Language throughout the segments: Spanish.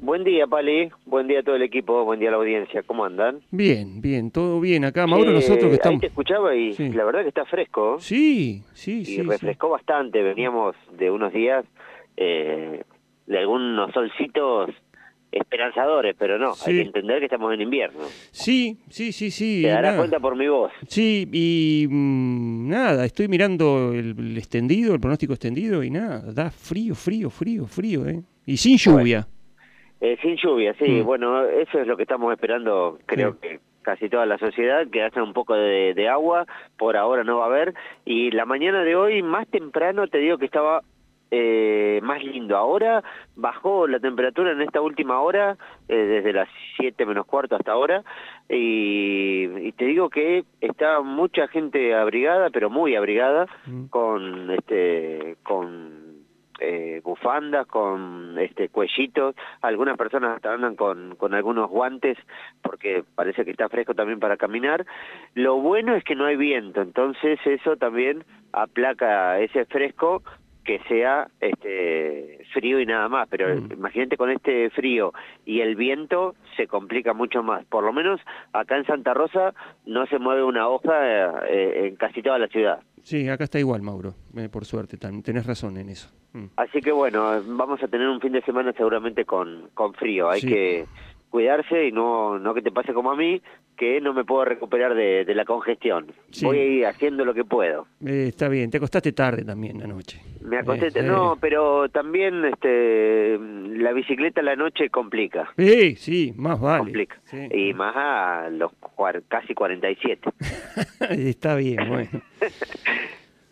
Buen día, Pali. Buen día a todo el equipo. Buen día a la audiencia. ¿Cómo andan? Bien, bien, todo bien acá. Mauro, nosotros que estamos... Ahí te escuchaba y la verdad que está fresco. Sí, sí, sí. Y refrescó bastante. Veníamos de unos días eh, de algunos solcitos esperanzadores, pero no, hay que entender que estamos en invierno. Sí, sí, sí, sí. Te darás cuenta por mi voz. Sí, y mm, nada, estoy mirando el, extendido, el pronóstico extendido y nada, da frío, frío, frío, frío, ¿eh? Y sin lluvia. Eh, sin lluvia, sí. Mm. Bueno, eso es lo que estamos esperando, creo que casi toda la sociedad, que hace un poco de, agua, por ahora no va a haber. Y la mañana de hoy, más temprano, te digo que estaba eh, más lindo. Ahora bajó la temperatura en esta última hora, eh, desde las 7 menos cuarto hasta ahora, y, y, te digo que está mucha gente abrigada, pero muy abrigada, mm. con este con eh, bufandas, con este cuellitos, algunas personas hasta andan con, con algunos guantes porque parece que está fresco también para caminar. Lo bueno es que no hay viento, entonces eso también aplaca ese fresco que sea este frío y nada más, pero mm. imagínate con este frío y el viento se complica mucho más. Por lo menos acá en Santa Rosa no se mueve una hoja eh, en casi toda la ciudad. Sí, acá está igual, Mauro, eh, por suerte, tenés razón en eso. Mm. Así que bueno, vamos a tener un fin de semana seguramente con, con frío, hay que cuidarse y no, no que te pase como a mí, que no me puedo recuperar de, la congestión. Voy a ir haciendo lo que puedo. Eh, está bien, te acostaste tarde también anoche. Me acosté, eh, no, eh. pero también este la bicicleta la noche complica. Sí, sí, más vale. Complica. Y más a los casi 47. está bien, bueno.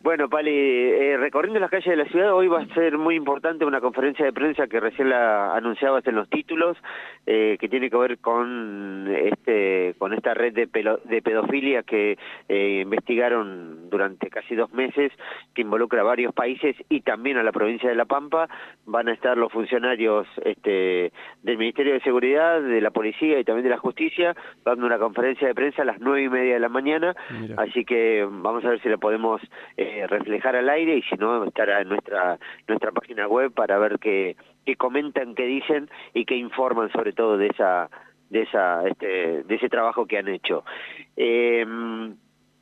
Bueno, Pali, eh, recorriendo las calles de la ciudad, hoy va a ser muy importante una conferencia de prensa que recién la anunciabas en los títulos, eh, que tiene que ver con este con esta red de, de pedofilia que eh, investigaron durante casi dos meses, que involucra a varios países y también a la provincia de La Pampa. Van a estar los funcionarios este, del Ministerio de Seguridad, de la Policía y también de la Justicia, dando una conferencia de prensa a las nueve y media de la mañana, así que vamos a ver si la podemos... Eh, reflejar al aire y si no estará en nuestra nuestra página web para ver qué, qué comentan, qué dicen y qué informan sobre todo de esa de esa este, de ese trabajo que han hecho. Em,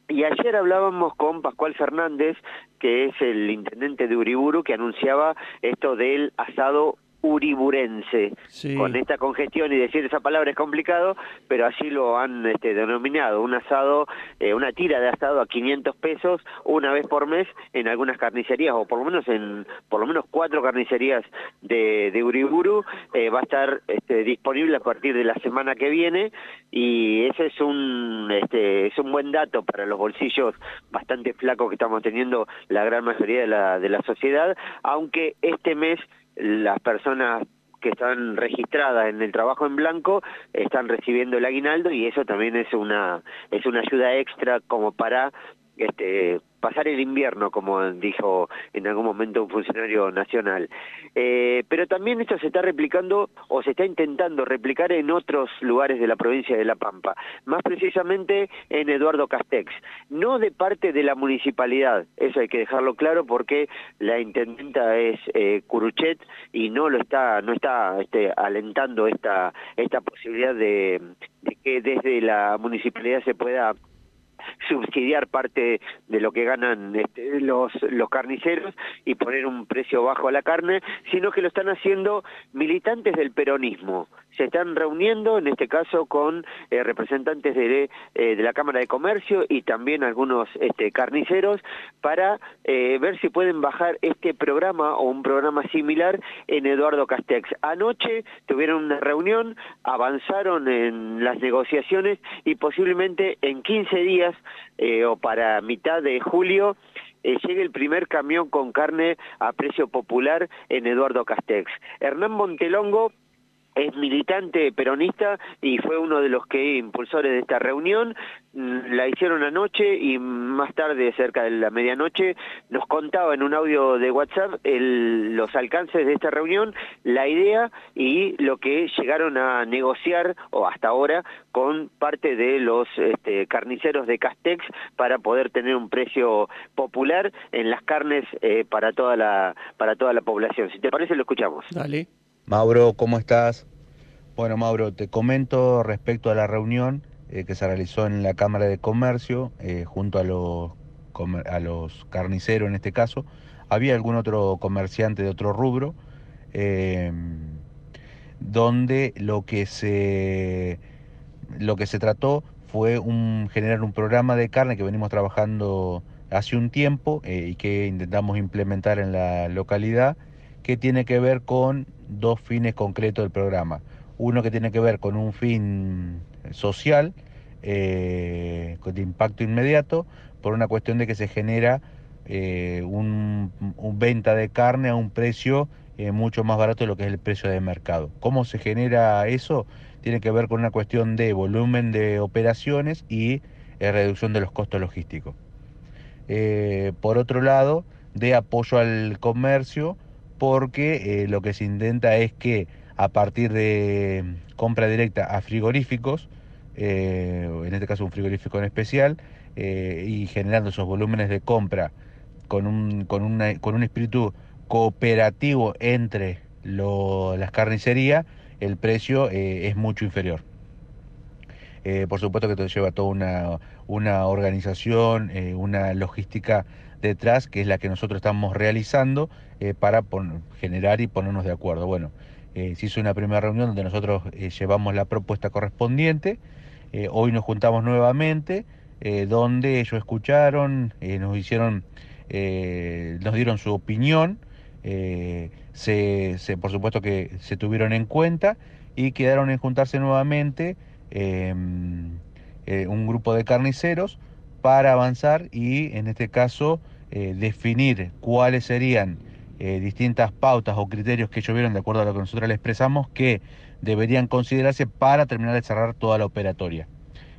y ayer hablábamos con Pascual Fernández, que es el intendente de Uriburu, que anunciaba esto del asado uriburense. Con esta congestión y decir esa palabra es complicado, pero así lo han este, denominado, un asado, eh, una tira de asado a 500 pesos una vez por mes en algunas carnicerías, o por lo menos en por lo menos cuatro carnicerías de, de Uriburu, eh, va a estar este, disponible a partir de la semana que viene. Y ese es un, este, es un buen dato para los bolsillos bastante flacos que estamos teniendo la gran mayoría de la, de la sociedad, aunque este mes las personas que están registradas en el trabajo en blanco están recibiendo el aguinaldo y eso también es una es una ayuda extra como para este pasar el invierno, como dijo en algún momento un funcionario nacional. Eh, pero también esto se está replicando o se está intentando replicar en otros lugares de la provincia de La Pampa, más precisamente en Eduardo Castex, no de parte de la municipalidad, eso hay que dejarlo claro porque la intendenta es eh, Curuchet y no lo está, no está este, alentando esta, esta posibilidad de que desde la municipalidad se pueda subsidiar parte de lo que ganan este, los, los carniceros y poner un precio bajo a la carne, sino que lo están haciendo militantes del peronismo. Se están reuniendo, en este caso, con eh, representantes de, eh, de, la Cámara de Comercio y también algunos este, carniceros para eh, ver si pueden bajar este programa o un programa similar en Eduardo Castex. Anoche tuvieron una reunión, avanzaron en las negociaciones y posiblemente en 15 días eh, o para mitad de julio eh, el primer camión con carne a precio popular en Eduardo Castex. Hernán Montelongo es militante peronista y fue uno de los que impulsores de esta reunión. Mm, la hicieron anoche y más tarde, cerca de la medianoche, nos contaba en un audio de WhatsApp los alcances de esta reunión, la idea y lo que llegaron a negociar, o hasta ahora, con parte de los este, carniceros de Castex para poder tener un precio popular en las carnes eh, para, toda la, para toda la población. Si te parece, lo escuchamos. Dale. Mauro, ¿cómo estás? Bueno, Mauro, te comento respecto a la reunión eh, que se realizó en la Cámara de Comercio eh, junto a los, a los carniceros en este caso. Había algún otro comerciante de otro rubro, em, donde lo que se, lo que se trató fue un, generar un programa de carne que venimos trabajando hace un tiempo eh, y que intentamos implementar en la localidad, que tiene que ver con dos fines concretos del programa. Uno que tiene que ver con un fin social, eh, de impacto inmediato, por una cuestión de que se genera eh, un, venta de carne a un precio eh, mucho más barato de lo que es el precio de mercado. ¿Cómo se genera eso? Tiene que ver con una cuestión de volumen de operaciones y reducción de los costos logísticos. por otro lado, de apoyo al comercio, porque lo que se intenta es que a partir de compra directa a frigoríficos, eh, en este caso un frigorífico en especial, eh, y generando esos volúmenes de compra con un, con con un espíritu cooperativo entre las carnicerías, el precio eh, es mucho inferior. Por supuesto que esto lleva toda una, una organización, una logística detrás, que es la que nosotros estamos realizando para generar y ponernos de acuerdo. Bueno, eh, se hizo una primera reunión donde nosotros eh, llevamos la propuesta correspondiente. Eh, hoy nos juntamos nuevamente, donde ellos escucharon, nos hicieron, nos dieron su opinión. Se, por supuesto que se tuvieron en cuenta y quedaron en juntarse nuevamente em, un grupo de carniceros para avanzar y en este caso definir cuáles serían eh, distintas pautas o criterios que ellos vieron de acuerdo a lo que nosotros les expresamos que deberían considerarse para terminar de cerrar toda la operatoria.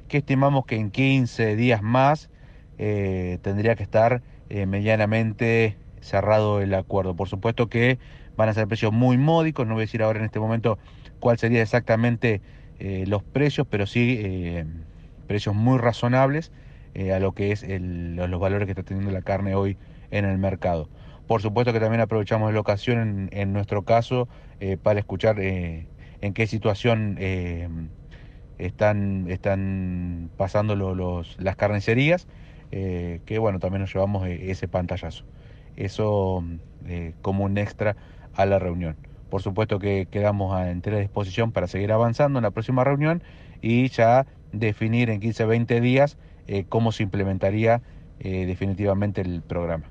Que estimamos que en 15 días más eh, tendría que estar eh, medianamente cerrado el acuerdo. Por supuesto que van a ser precios muy módicos, no voy a decir ahora en este momento cuál sería exactamente los precios, pero sí precios muy razonables a lo que es los valores que está teniendo la carne hoy en el mercado. Por supuesto que también aprovechamos la ocasión en, nuestro caso eh, para escuchar eh, en qué situación eh, están, están pasando las carnicerías, que bueno, también nos llevamos ese pantallazo. Eso como un extra a la reunión. Por supuesto que quedamos a entera disposición para seguir avanzando en la próxima reunión y ya definir en 15-20 días cómo se implementaría definitivamente el programa.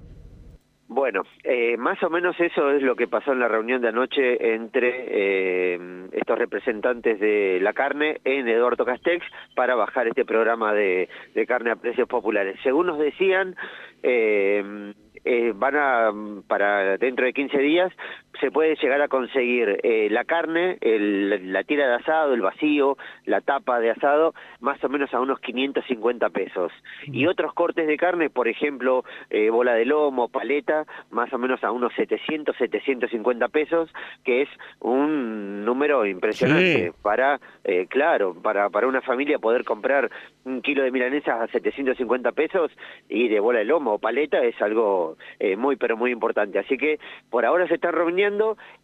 Bueno, eh, más o menos eso es lo que pasó en la reunión de anoche entre eh, estos representantes de la carne en Eduardo Castex para bajar este programa de, carne a precios populares. Según nos decían, eh, eh, van a, para dentro de 15 días, se puede llegar a conseguir eh, la carne, el, la tira de asado, el vacío, la tapa de asado, más o menos a unos 550 pesos. Y otros cortes de carne, por ejemplo, eh, bola de lomo, paleta, más o menos a unos 700, 750 pesos, que es un número impresionante para, eh, claro, para, para una familia poder comprar un kilo de milanesas a 750 pesos y de bola de lomo o paleta es algo muy, pero muy importante. Así que por ahora se están reuniendo.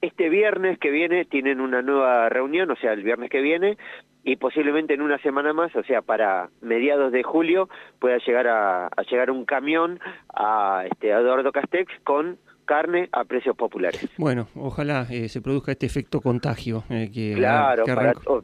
Este viernes que viene tienen una nueva reunión, o sea, el viernes que viene, y posiblemente en una semana más, o sea, para mediados de julio, pueda llegar a, llegar un camión a, este, Eduardo Castex con carne a precios populares. Bueno, ojalá eh, se produzca este efecto contagio. Eh, que, claro,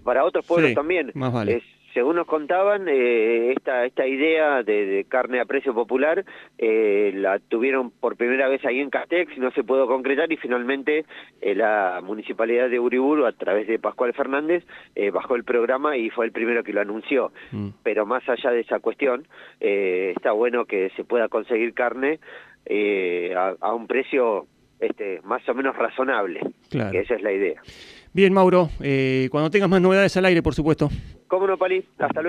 para, otros pueblos también. Más vale según nos contaban, eh, esta, esta idea de, carne a precio popular eh, la tuvieron por primera vez ahí en Castex no se pudo concretar y finalmente eh, la municipalidad de Uriburu, a través de Pascual Fernández, bajó el programa y fue el primero que lo anunció. Mm. Pero más allá de esa cuestión, está bueno que se pueda conseguir carne a, un precio este, más o menos razonable, que esa es la idea. Bien, Mauro, cuando tengas más novedades al aire, por supuesto. ¿Cómo no, Pali? Hasta luego.